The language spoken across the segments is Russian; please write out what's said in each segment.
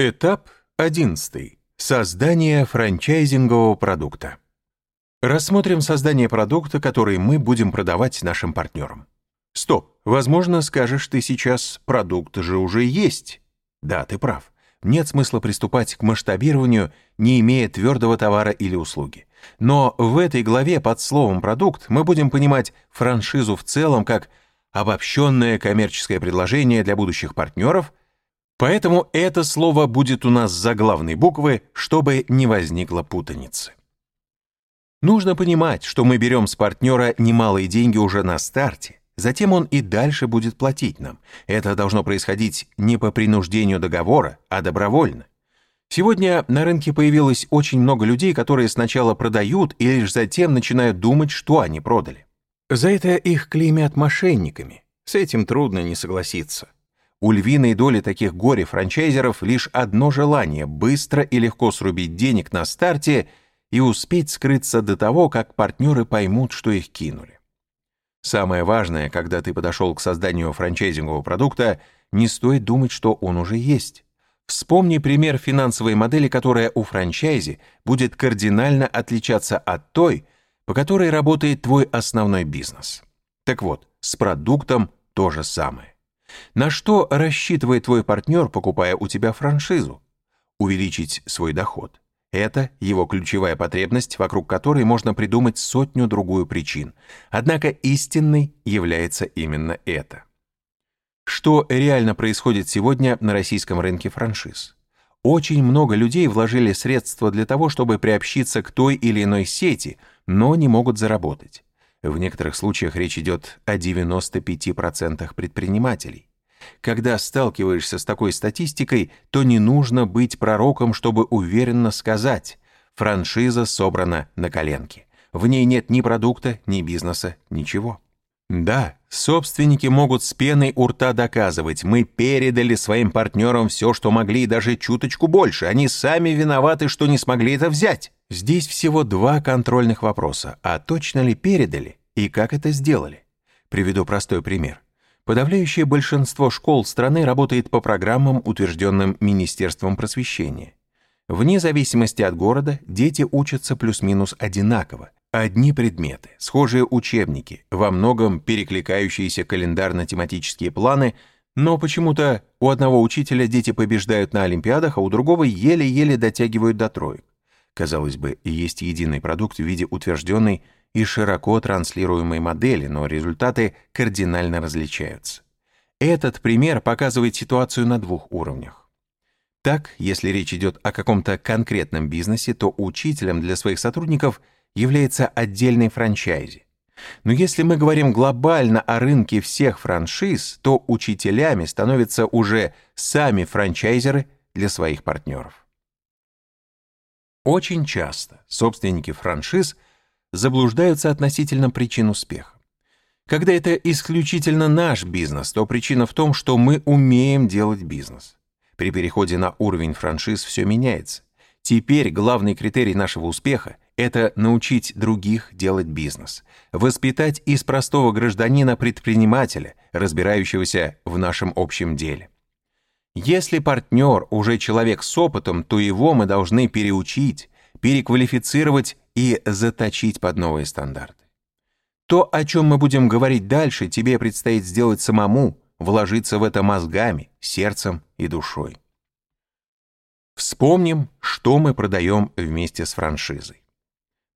Этап 11. Создание франчайзингового продукта. Рассмотрим создание продукта, который мы будем продавать нашим партнерам. Стоп, возможно, скажешь ты сейчас, продукт же уже есть. Да, ты прав. Нет смысла приступать к масштабированию, не имея твердого товара или услуги. Но в этой главе под словом «продукт» мы будем понимать франшизу в целом как обобщенное коммерческое предложение для будущих партнеров – Поэтому это слово будет у нас за главной буквы, чтобы не возникло путаницы. Нужно понимать, что мы берем с партнера немалые деньги уже на старте, затем он и дальше будет платить нам. Это должно происходить не по принуждению договора, а добровольно. Сегодня на рынке появилось очень много людей, которые сначала продают и лишь затем начинают думать, что они продали. За это их клеймят мошенниками. С этим трудно не согласиться. У львиной доли таких горе-франчайзеров лишь одно желание – быстро и легко срубить денег на старте и успеть скрыться до того, как партнеры поймут, что их кинули. Самое важное, когда ты подошел к созданию франчайзингового продукта, не стоит думать, что он уже есть. Вспомни пример финансовой модели, которая у франчайзи будет кардинально отличаться от той, по которой работает твой основной бизнес. Так вот, с продуктом то же самое. На что рассчитывает твой партнер, покупая у тебя франшизу? Увеличить свой доход. Это его ключевая потребность, вокруг которой можно придумать сотню-другую причин. Однако истинной является именно это. Что реально происходит сегодня на российском рынке франшиз? Очень много людей вложили средства для того, чтобы приобщиться к той или иной сети, но не могут заработать. В некоторых случаях речь идет о 95% предпринимателей. Когда сталкиваешься с такой статистикой, то не нужно быть пророком, чтобы уверенно сказать «франшиза собрана на коленке». В ней нет ни продукта, ни бизнеса, ничего. Да, собственники могут с пеной у рта доказывать, мы передали своим партнерам все, что могли, и даже чуточку больше. Они сами виноваты, что не смогли это взять. Здесь всего два контрольных вопроса. А точно ли передали и как это сделали? Приведу простой пример. Подавляющее большинство школ страны работает по программам, утвержденным Министерством просвещения. Вне зависимости от города дети учатся плюс-минус одинаково, Одни предметы, схожие учебники, во многом перекликающиеся календарно-тематические планы, но почему-то у одного учителя дети побеждают на олимпиадах, а у другого еле-еле дотягивают до троек. Казалось бы, есть единый продукт в виде утвержденной и широко транслируемой модели, но результаты кардинально различаются. Этот пример показывает ситуацию на двух уровнях. Так, если речь идет о каком-то конкретном бизнесе, то учителем для своих сотрудников – является отдельной франчайзи. Но если мы говорим глобально о рынке всех франшиз, то учителями становятся уже сами франчайзеры для своих партнеров. Очень часто собственники франшиз заблуждаются относительно причин успеха. Когда это исключительно наш бизнес, то причина в том, что мы умеем делать бизнес. При переходе на уровень франшиз все меняется. Теперь главный критерий нашего успеха – это научить других делать бизнес, воспитать из простого гражданина предпринимателя, разбирающегося в нашем общем деле. Если партнер уже человек с опытом, то его мы должны переучить, переквалифицировать и заточить под новые стандарты. То, о чем мы будем говорить дальше, тебе предстоит сделать самому, вложиться в это мозгами, сердцем и душой. Вспомним, что мы продаем вместе с франшизой.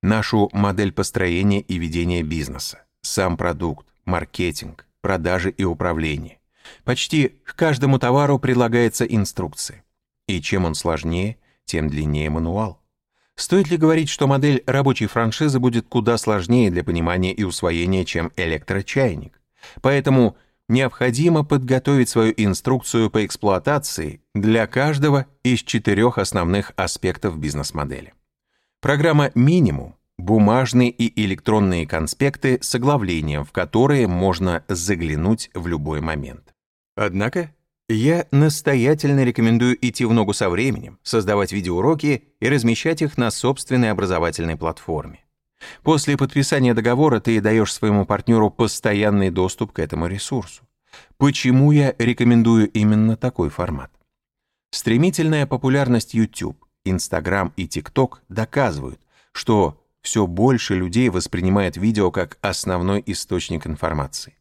Нашу модель построения и ведения бизнеса, сам продукт, маркетинг, продажи и управление. Почти к каждому товару прилагается инструкция. И чем он сложнее, тем длиннее мануал. Стоит ли говорить, что модель рабочей франшизы будет куда сложнее для понимания и усвоения, чем электрочайник? Поэтому необходимо подготовить свою инструкцию по эксплуатации для каждого из четырех основных аспектов бизнес-модели. Программа «Минимум» — бумажные и электронные конспекты с оглавлением, в которые можно заглянуть в любой момент. Однако я настоятельно рекомендую идти в ногу со временем, создавать видеоуроки и размещать их на собственной образовательной платформе. После подписания договора ты даешь своему партнеру постоянный доступ к этому ресурсу. Почему я рекомендую именно такой формат? Стремительная популярность YouTube, Instagram и TikTok доказывают, что все больше людей воспринимает видео как основной источник информации.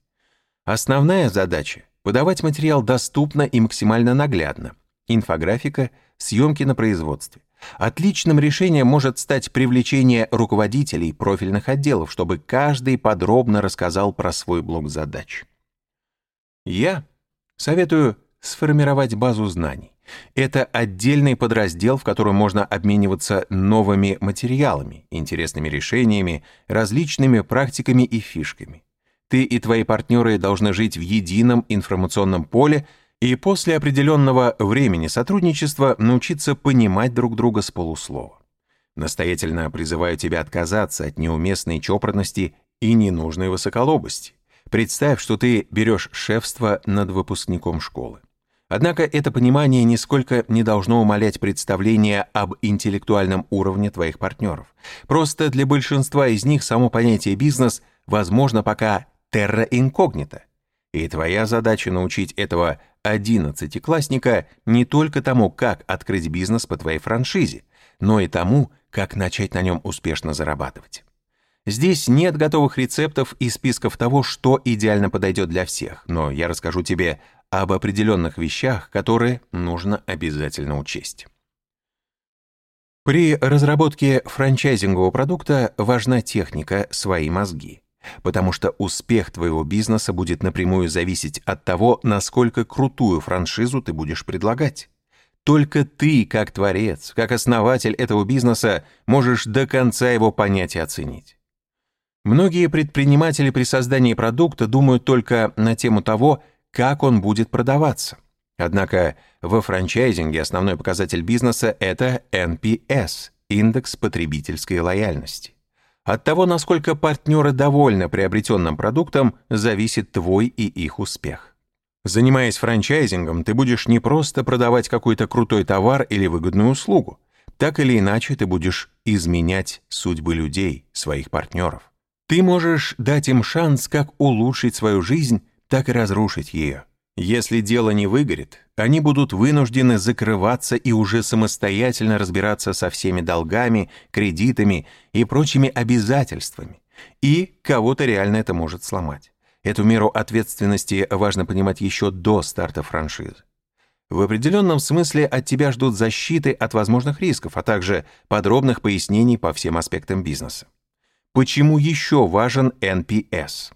Основная задача — подавать материал доступно и максимально наглядно. Инфографика, съемки на производстве. Отличным решением может стать привлечение руководителей профильных отделов, чтобы каждый подробно рассказал про свой блок задач. Я советую сформировать базу знаний. Это отдельный подраздел, в котором можно обмениваться новыми материалами, интересными решениями, различными практиками и фишками. Ты и твои партнеры должны жить в едином информационном поле и после определенного времени сотрудничества научиться понимать друг друга с полуслова. Настоятельно призываю тебя отказаться от неуместной чопорности и ненужной высоколобости. Представь, что ты берешь шефство над выпускником школы. Однако это понимание нисколько не должно умалять представление об интеллектуальном уровне твоих партнеров. Просто для большинства из них само понятие «бизнес» возможно пока терра инкогнито. И твоя задача научить этого одиннадцатиклассника не только тому, как открыть бизнес по твоей франшизе, но и тому, как начать на нем успешно зарабатывать. Здесь нет готовых рецептов и списков того, что идеально подойдет для всех, но я расскажу тебе об определенных вещах, которые нужно обязательно учесть. При разработке франчайзингового продукта важна техника «свои мозги», потому что успех твоего бизнеса будет напрямую зависеть от того, насколько крутую франшизу ты будешь предлагать. Только ты, как творец, как основатель этого бизнеса, можешь до конца его понять и оценить. Многие предприниматели при создании продукта думают только на тему того, как он будет продаваться. Однако во франчайзинге основной показатель бизнеса – это NPS – индекс потребительской лояльности. От того, насколько партнеры довольны приобретенным продуктом, зависит твой и их успех. Занимаясь франчайзингом, ты будешь не просто продавать какой-то крутой товар или выгодную услугу. Так или иначе, ты будешь изменять судьбы людей, своих партнеров. Ты можешь дать им шанс как улучшить свою жизнь, так и разрушить ее. Если дело не выгорит, они будут вынуждены закрываться и уже самостоятельно разбираться со всеми долгами, кредитами и прочими обязательствами. И кого-то реально это может сломать. Эту меру ответственности важно понимать еще до старта франшизы. В определенном смысле от тебя ждут защиты от возможных рисков, а также подробных пояснений по всем аспектам бизнеса. Почему еще важен NPS?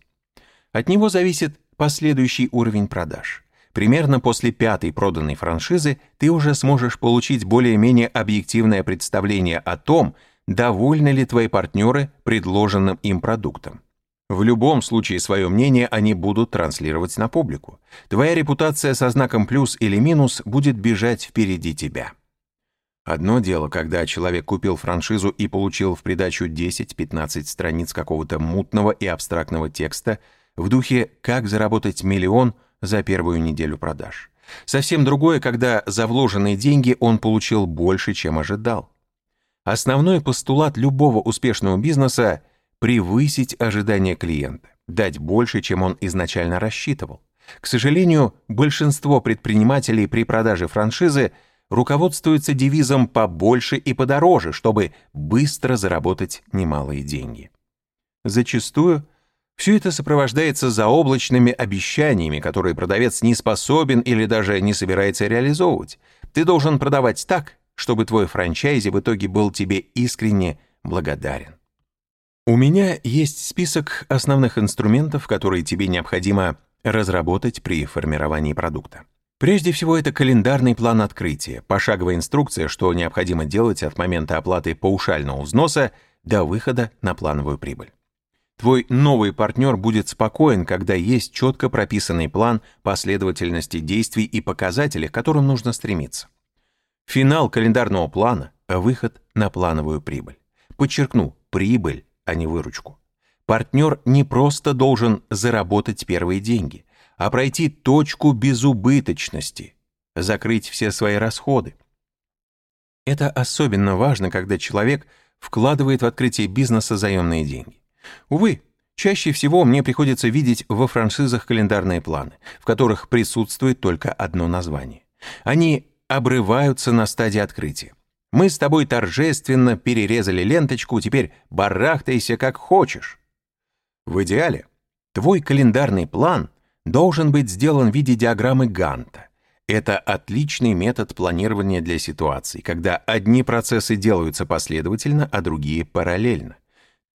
От него зависит последующий уровень продаж. Примерно после пятой проданной франшизы ты уже сможешь получить более-менее объективное представление о том, довольны ли твои партнеры предложенным им продуктом. В любом случае свое мнение они будут транслировать на публику. Твоя репутация со знаком плюс или минус будет бежать впереди тебя. Одно дело, когда человек купил франшизу и получил в придачу 10-15 страниц какого-то мутного и абстрактного текста в духе «Как заработать миллион за первую неделю продаж». Совсем другое, когда за вложенные деньги он получил больше, чем ожидал. Основной постулат любого успешного бизнеса – превысить ожидания клиента, дать больше, чем он изначально рассчитывал. К сожалению, большинство предпринимателей при продаже франшизы – руководствуется девизом «побольше и подороже», чтобы быстро заработать немалые деньги. Зачастую все это сопровождается заоблачными обещаниями, которые продавец не способен или даже не собирается реализовывать. Ты должен продавать так, чтобы твой франчайзи в итоге был тебе искренне благодарен. У меня есть список основных инструментов, которые тебе необходимо разработать при формировании продукта. Прежде всего, это календарный план открытия, пошаговая инструкция, что необходимо делать от момента оплаты паушального взноса до выхода на плановую прибыль. Твой новый партнер будет спокоен, когда есть четко прописанный план последовательности действий и показателей, к которым нужно стремиться. Финал календарного плана – выход на плановую прибыль. Подчеркну, прибыль, а не выручку. Партнер не просто должен заработать первые деньги – а пройти точку безубыточности, закрыть все свои расходы. Это особенно важно, когда человек вкладывает в открытие бизнеса заемные деньги. Увы, чаще всего мне приходится видеть во франшизах календарные планы, в которых присутствует только одно название. Они обрываются на стадии открытия. Мы с тобой торжественно перерезали ленточку, теперь барахтайся как хочешь. В идеале твой календарный план должен быть сделан в виде диаграммы Ганта. Это отличный метод планирования для ситуаций, когда одни процессы делаются последовательно, а другие параллельно.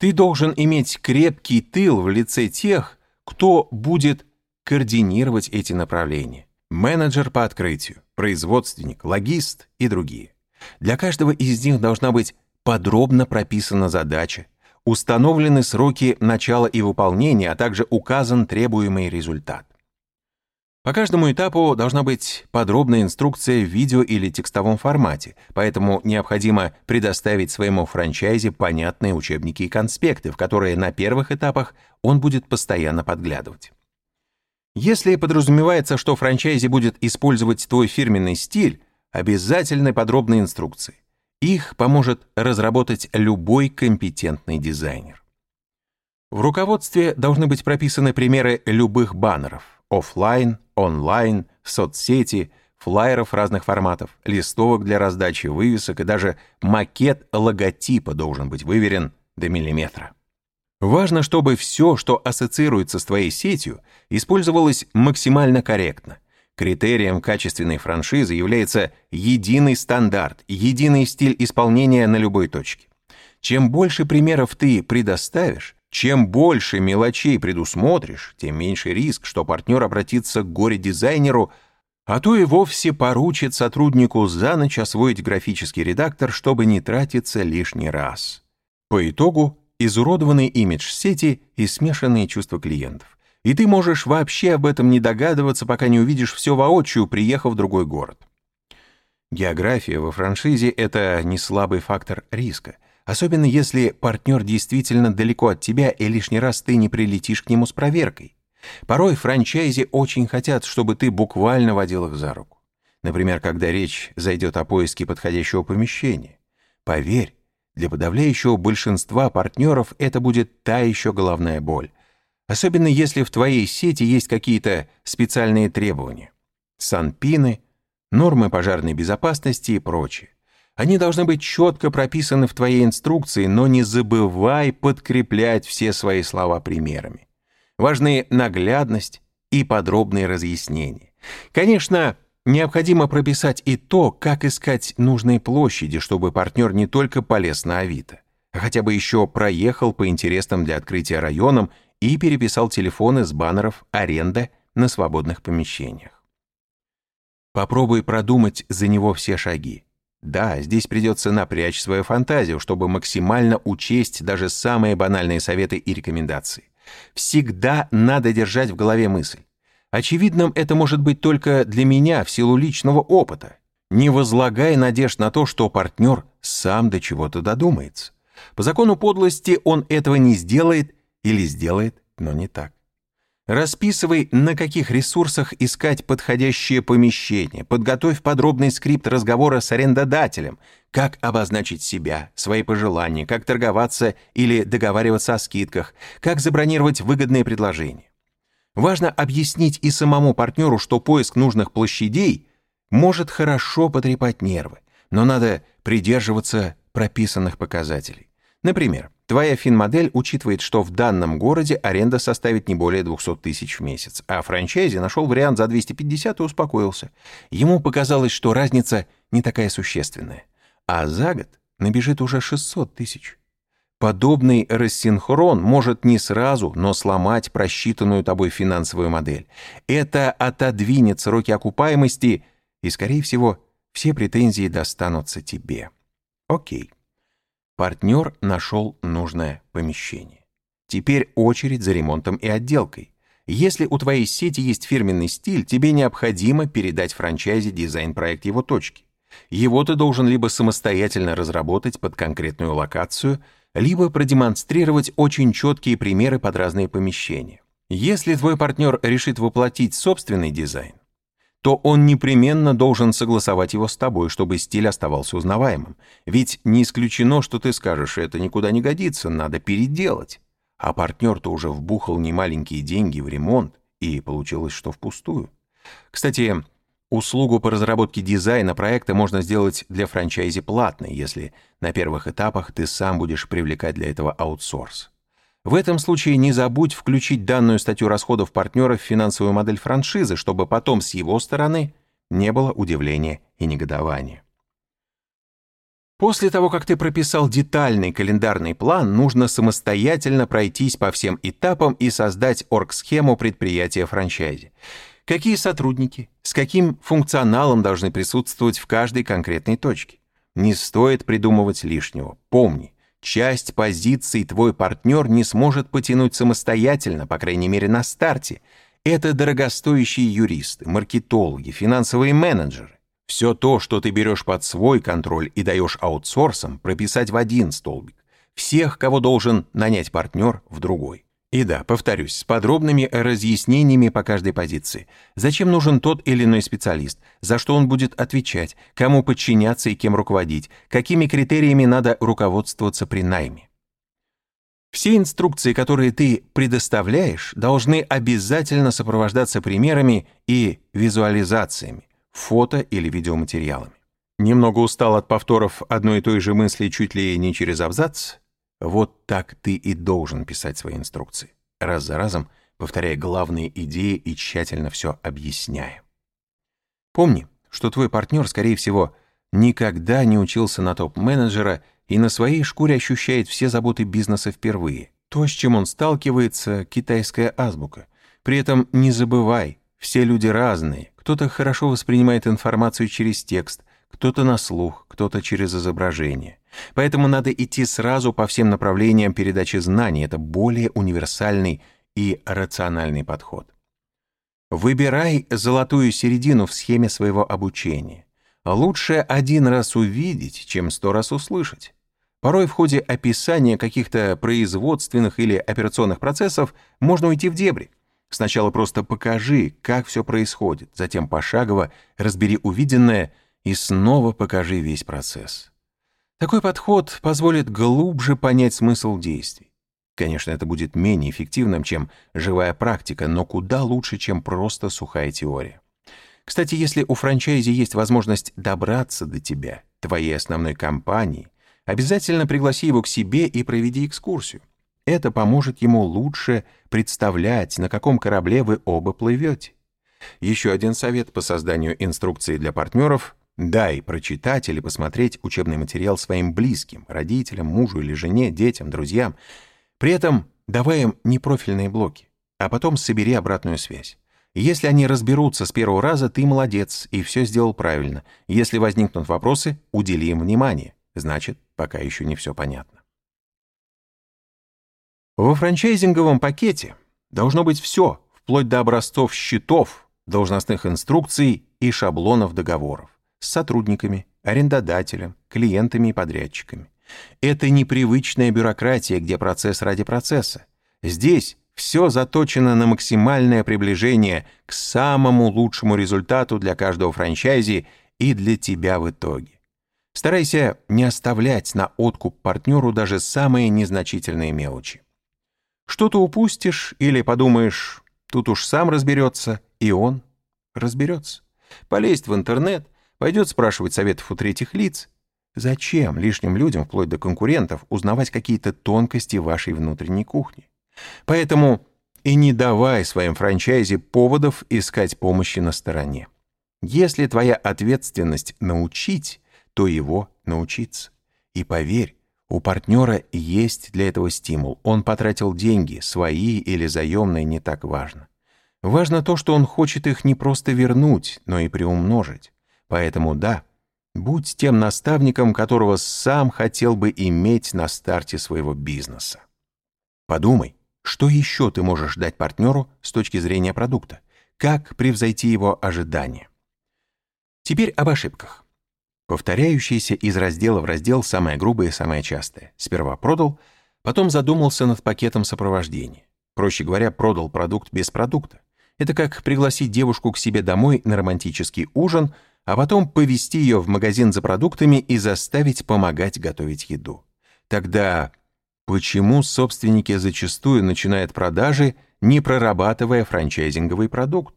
Ты должен иметь крепкий тыл в лице тех, кто будет координировать эти направления. Менеджер по открытию, производственник, логист и другие. Для каждого из них должна быть подробно прописана задача, установлены сроки начала и выполнения, а также указан требуемый результат. По каждому этапу должна быть подробная инструкция в видео или текстовом формате, поэтому необходимо предоставить своему франчайзе понятные учебники и конспекты, в которые на первых этапах он будет постоянно подглядывать. Если подразумевается, что франчайзи будет использовать твой фирменный стиль, обязательны подробные инструкции. Их поможет разработать любой компетентный дизайнер. В руководстве должны быть прописаны примеры любых баннеров – офлайн, онлайн, соцсети, флайеров разных форматов, листовок для раздачи вывесок и даже макет логотипа должен быть выверен до миллиметра. Важно, чтобы все, что ассоциируется с твоей сетью, использовалось максимально корректно – Критерием качественной франшизы является единый стандарт, единый стиль исполнения на любой точке. Чем больше примеров ты предоставишь, чем больше мелочей предусмотришь, тем меньше риск, что партнер обратится к горе-дизайнеру, а то и вовсе поручит сотруднику за ночь освоить графический редактор, чтобы не тратиться лишний раз. По итогу изуродованный имидж сети и смешанные чувства клиентов и ты можешь вообще об этом не догадываться, пока не увидишь все воочию, приехав в другой город. География во франшизе — это не слабый фактор риска, особенно если партнер действительно далеко от тебя и лишний раз ты не прилетишь к нему с проверкой. Порой франчайзи очень хотят, чтобы ты буквально водил их за руку. Например, когда речь зайдет о поиске подходящего помещения. Поверь, для подавляющего большинства партнеров это будет та еще головная боль, особенно если в твоей сети есть какие-то специальные требования. Санпины, нормы пожарной безопасности и прочее. Они должны быть четко прописаны в твоей инструкции, но не забывай подкреплять все свои слова примерами. Важны наглядность и подробные разъяснения. Конечно, необходимо прописать и то, как искать нужные площади, чтобы партнер не только полез на Авито, а хотя бы еще проехал по интересным для открытия районам и переписал телефоны с баннеров «Аренда» на свободных помещениях. Попробуй продумать за него все шаги. Да, здесь придется напрячь свою фантазию, чтобы максимально учесть даже самые банальные советы и рекомендации. Всегда надо держать в голове мысль. Очевидным это может быть только для меня в силу личного опыта. Не возлагай надежд на то, что партнер сам до чего-то додумается. По закону подлости он этого не сделает или сделает, но не так. Расписывай, на каких ресурсах искать подходящее помещение, подготовь подробный скрипт разговора с арендодателем, как обозначить себя, свои пожелания, как торговаться или договариваться о скидках, как забронировать выгодные предложения. Важно объяснить и самому партнеру, что поиск нужных площадей может хорошо потрепать нервы, но надо придерживаться прописанных показателей. Например, твоя финмодель учитывает, что в данном городе аренда составит не более 200 тысяч в месяц, а франчайзи нашел вариант за 250 и успокоился. Ему показалось, что разница не такая существенная. А за год набежит уже 600 тысяч. Подобный рассинхрон может не сразу, но сломать просчитанную тобой финансовую модель. Это отодвинет сроки окупаемости, и, скорее всего, все претензии достанутся тебе. Окей. Партнер нашел нужное помещение. Теперь очередь за ремонтом и отделкой. Если у твоей сети есть фирменный стиль, тебе необходимо передать франчайзе дизайн-проект его точки. Его ты должен либо самостоятельно разработать под конкретную локацию, либо продемонстрировать очень четкие примеры под разные помещения. Если твой партнер решит воплотить собственный дизайн, то он непременно должен согласовать его с тобой, чтобы стиль оставался узнаваемым. Ведь не исключено, что ты скажешь, это никуда не годится, надо переделать. А партнер-то уже вбухал немаленькие деньги в ремонт, и получилось, что впустую. Кстати, услугу по разработке дизайна проекта можно сделать для франчайзи платной, если на первых этапах ты сам будешь привлекать для этого аутсорс. В этом случае не забудь включить данную статью расходов партнера в финансовую модель франшизы, чтобы потом с его стороны не было удивления и негодования. После того, как ты прописал детальный календарный план, нужно самостоятельно пройтись по всем этапам и создать оргсхему предприятия франчайзи. Какие сотрудники, с каким функционалом должны присутствовать в каждой конкретной точке. Не стоит придумывать лишнего. Помни, часть позиций твой партнер не сможет потянуть самостоятельно, по крайней мере на старте. Это дорогостоящие юристы, маркетологи, финансовые менеджеры. Все то, что ты берешь под свой контроль и даешь аутсорсам, прописать в один столбик. Всех, кого должен нанять партнер, в другой. И да, повторюсь, с подробными разъяснениями по каждой позиции. Зачем нужен тот или иной специалист, за что он будет отвечать, кому подчиняться и кем руководить, какими критериями надо руководствоваться при найме. Все инструкции, которые ты предоставляешь, должны обязательно сопровождаться примерами и визуализациями фото или видеоматериалами. Немного устал от повторов одной и той же мысли чуть ли не через абзац? Вот так ты и должен писать свои инструкции, раз за разом повторяя главные идеи и тщательно все объясняя. Помни, что твой партнер, скорее всего, никогда не учился на топ-менеджера и на своей шкуре ощущает все заботы бизнеса впервые. То, с чем он сталкивается, китайская азбука. При этом не забывай, все люди разные, кто-то хорошо воспринимает информацию через текст, кто-то на слух, кто-то через изображение. Поэтому надо идти сразу по всем направлениям передачи знаний. Это более универсальный и рациональный подход. Выбирай золотую середину в схеме своего обучения. Лучше один раз увидеть, чем сто раз услышать. Порой в ходе описания каких-то производственных или операционных процессов можно уйти в дебри. Сначала просто покажи, как все происходит, затем пошагово разбери увиденное и снова покажи весь процесс. Такой подход позволит глубже понять смысл действий. Конечно, это будет менее эффективным, чем живая практика, но куда лучше, чем просто сухая теория. Кстати, если у франчайзи есть возможность добраться до тебя, твоей основной компании, обязательно пригласи его к себе и проведи экскурсию. Это поможет ему лучше представлять, на каком корабле вы оба плывете. Еще один совет по созданию инструкции для партнеров – дай прочитать или посмотреть учебный материал своим близким, родителям, мужу или жене, детям, друзьям. При этом давай им непрофильные блоки, а потом собери обратную связь. Если они разберутся с первого раза, ты молодец и все сделал правильно. Если возникнут вопросы, удели им внимание. Значит, пока еще не все понятно. Во франчайзинговом пакете должно быть все, вплоть до образцов счетов, должностных инструкций и шаблонов договоров с сотрудниками, арендодателем, клиентами и подрядчиками. Это непривычная бюрократия, где процесс ради процесса. Здесь все заточено на максимальное приближение к самому лучшему результату для каждого франчайзи и для тебя в итоге. Старайся не оставлять на откуп партнеру даже самые незначительные мелочи. Что-то упустишь или подумаешь, тут уж сам разберется, и он разберется. Полезть в интернет, пойдет спрашивать советов у третьих лиц. Зачем лишним людям, вплоть до конкурентов, узнавать какие-то тонкости вашей внутренней кухни? Поэтому и не давай своим франчайзе поводов искать помощи на стороне. Если твоя ответственность научить, то его научиться. И поверь, у партнера есть для этого стимул. Он потратил деньги, свои или заемные, не так важно. Важно то, что он хочет их не просто вернуть, но и приумножить. Поэтому да, будь тем наставником, которого сам хотел бы иметь на старте своего бизнеса. Подумай, что еще ты можешь дать партнеру с точки зрения продукта? Как превзойти его ожидания? Теперь об ошибках. Повторяющиеся из раздела в раздел самое грубое и самое частое. Сперва продал, потом задумался над пакетом сопровождения. Проще говоря, продал продукт без продукта. Это как пригласить девушку к себе домой на романтический ужин, а потом повести ее в магазин за продуктами и заставить помогать готовить еду. Тогда почему собственники зачастую начинают продажи, не прорабатывая франчайзинговый продукт?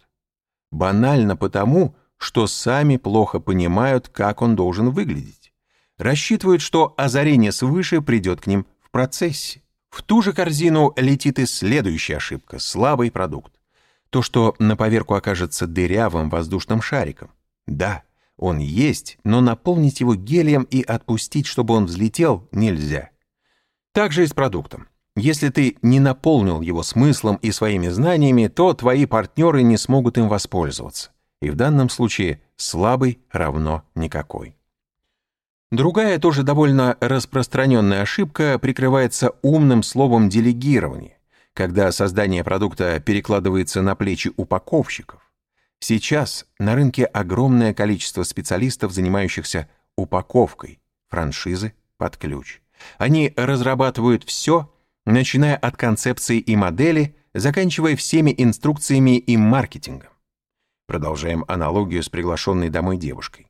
Банально потому, что сами плохо понимают, как он должен выглядеть. Рассчитывают, что озарение свыше придет к ним в процессе. В ту же корзину летит и следующая ошибка – слабый продукт. То, что на поверку окажется дырявым воздушным шариком. Да, он есть, но наполнить его гелием и отпустить, чтобы он взлетел, нельзя. Так же и с продуктом. Если ты не наполнил его смыслом и своими знаниями, то твои партнеры не смогут им воспользоваться. И в данном случае слабый равно никакой. Другая, тоже довольно распространенная ошибка прикрывается умным словом делегирование, когда создание продукта перекладывается на плечи упаковщиков. Сейчас на рынке огромное количество специалистов, занимающихся упаковкой франшизы под ключ. Они разрабатывают все, начиная от концепции и модели, заканчивая всеми инструкциями и маркетингом. Продолжаем аналогию с приглашенной домой девушкой.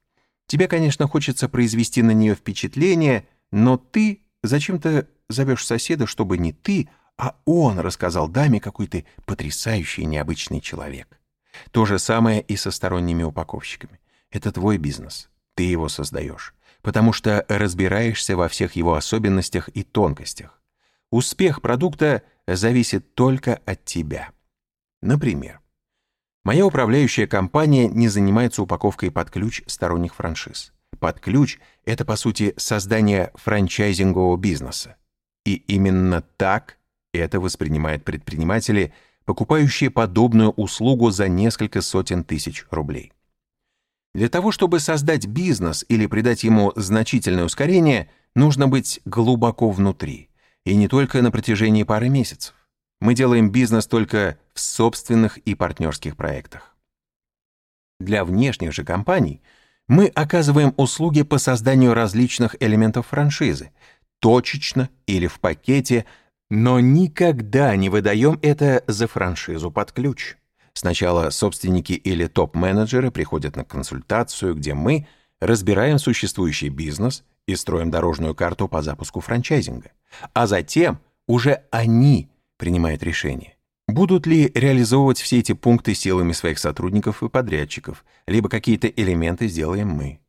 Тебе, конечно, хочется произвести на нее впечатление, но ты зачем-то зовешь соседа, чтобы не ты, а он рассказал даме, какой ты потрясающий необычный человек. То же самое и со сторонними упаковщиками. Это твой бизнес, ты его создаешь, потому что разбираешься во всех его особенностях и тонкостях. Успех продукта зависит только от тебя. Например, моя управляющая компания не занимается упаковкой под ключ сторонних франшиз. Под ключ — это, по сути, создание франчайзингового бизнеса. И именно так это воспринимают предприниматели, покупающие подобную услугу за несколько сотен тысяч рублей. Для того, чтобы создать бизнес или придать ему значительное ускорение, нужно быть глубоко внутри — и не только на протяжении пары месяцев. Мы делаем бизнес только в собственных и партнерских проектах. Для внешних же компаний мы оказываем услуги по созданию различных элементов франшизы, точечно или в пакете, но никогда не выдаем это за франшизу под ключ. Сначала собственники или топ-менеджеры приходят на консультацию, где мы разбираем существующий бизнес и строим дорожную карту по запуску франчайзинга а затем уже они принимают решение. Будут ли реализовывать все эти пункты силами своих сотрудников и подрядчиков, либо какие-то элементы сделаем мы.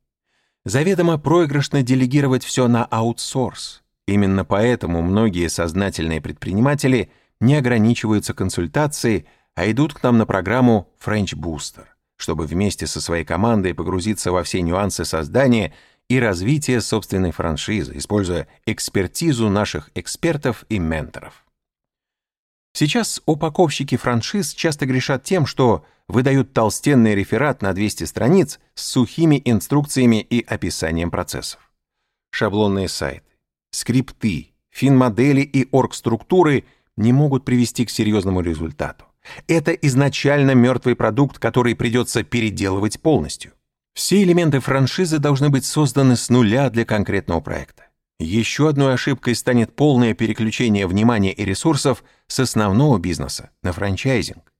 Заведомо проигрышно делегировать все на аутсорс. Именно поэтому многие сознательные предприниматели не ограничиваются консультацией, а идут к нам на программу French Booster, чтобы вместе со своей командой погрузиться во все нюансы создания и развитие собственной франшизы, используя экспертизу наших экспертов и менторов. Сейчас упаковщики франшиз часто грешат тем, что выдают толстенный реферат на 200 страниц с сухими инструкциями и описанием процессов. Шаблонные сайты, скрипты, финмодели и оргструктуры не могут привести к серьезному результату. Это изначально мертвый продукт, который придется переделывать полностью. Все элементы франшизы должны быть созданы с нуля для конкретного проекта. Еще одной ошибкой станет полное переключение внимания и ресурсов с основного бизнеса на франчайзинг.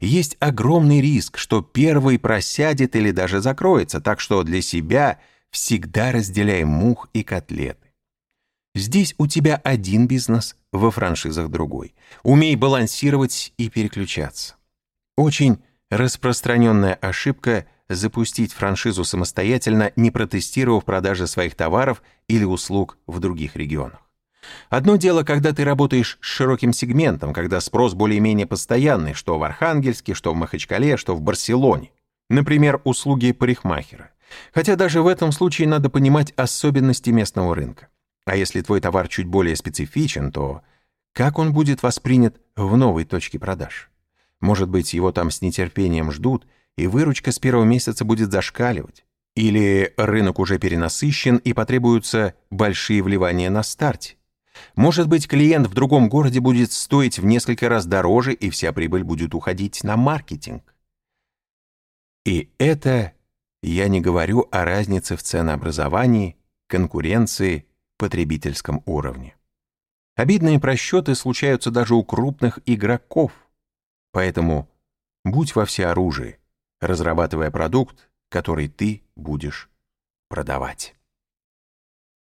Есть огромный риск, что первый просядет или даже закроется, так что для себя всегда разделяй мух и котлеты. Здесь у тебя один бизнес, во франшизах другой. Умей балансировать и переключаться. Очень распространенная ошибка – запустить франшизу самостоятельно, не протестировав продажи своих товаров или услуг в других регионах. Одно дело, когда ты работаешь с широким сегментом, когда спрос более-менее постоянный, что в Архангельске, что в Махачкале, что в Барселоне. Например, услуги парикмахера. Хотя даже в этом случае надо понимать особенности местного рынка. А если твой товар чуть более специфичен, то как он будет воспринят в новой точке продаж? Может быть, его там с нетерпением ждут – и выручка с первого месяца будет зашкаливать. Или рынок уже перенасыщен и потребуются большие вливания на старте. Может быть, клиент в другом городе будет стоить в несколько раз дороже, и вся прибыль будет уходить на маркетинг. И это я не говорю о разнице в ценообразовании, конкуренции, потребительском уровне. Обидные просчеты случаются даже у крупных игроков. Поэтому будь во всеоружии разрабатывая продукт, который ты будешь продавать.